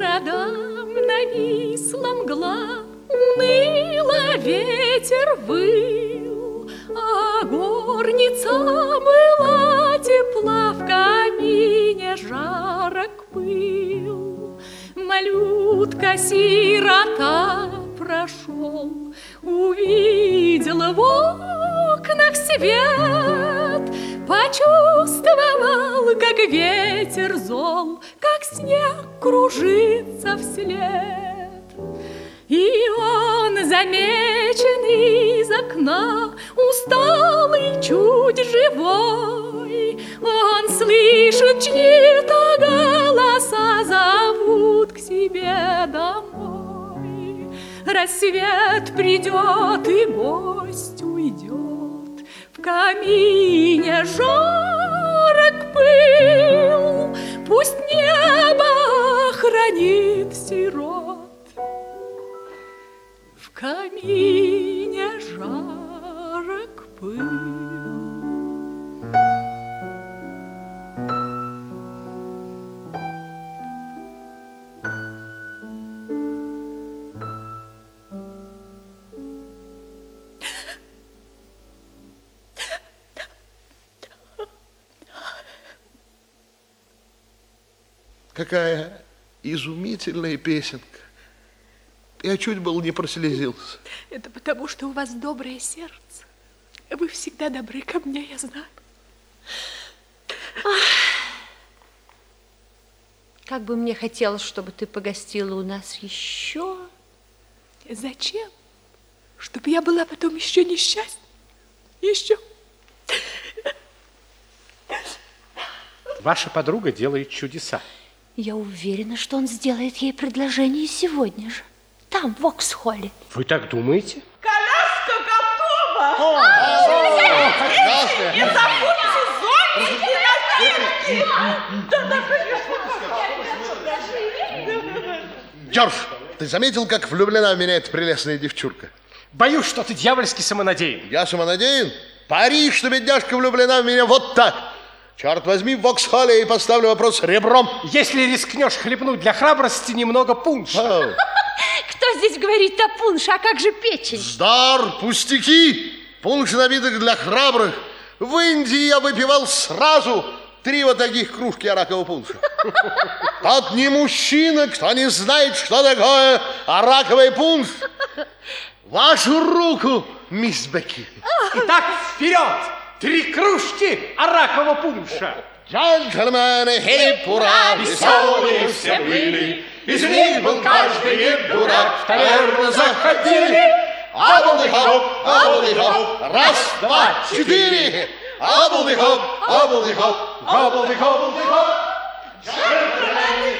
годам нависла мгла, Уныло ветер выл, А горница была тепла, В камине жарок пыл. Малютка-сирота прошел, Увидела в окнах свет, Почувствовал, как ветер зол, Снег кружится вслед. И он замечен из окна, Усталый, чуть живой. Он слышит чьи-то голоса, Зовут к себе домой. Рассвет придет, и гость уйдет. В камине жарок сирот. В камине жарок пыл. Какая изумительная песенка. Я чуть был не прослезился. Это потому, что у вас доброе сердце. Вы всегда добры ко мне, я знаю. Как бы мне хотелось, чтобы ты погостила у нас еще. Зачем? Чтобы я была потом еще несчастна. Еще. Ваша подруга делает чудеса. Я уверена, что он сделает ей предложение сегодня же. Там, в Оксхолле. Вы так думаете? Коляска готова! И забудьте зонтики! Да-да, Джордж, ты заметил, как влюблена в меня эта прелестная девчурка? Боюсь, что ты дьявольски самонадеян. Я самонадеян? Пари, что бедняжка влюблена в меня вот так. Черт возьми, в Воксхолле ей поставлю вопрос ребром. Если рискнешь хлебнуть для храбрости немного пунша. Кто здесь говорит о пунше, а как же печень? Вздор, пустяки. Пунш напиток для храбрых. В Индии я выпивал сразу три вот таких кружки аракового пунша. Тот не мужчина, кто не знает, что такое араковый пунш. Вашу руку, мисс Бекки. Итак, вперед! Три кружки аракового пунша. Джентльмены, хей, ура, веселые все были. Из них был каждый дурак, в таверну заходили. Абулдыхоп, абулдыхоп, раз, два, четыре. Абулдыхоп, абулдыхоп, абулдыхоп, абулдыхоп. Джентльмены, хей, ура, веселые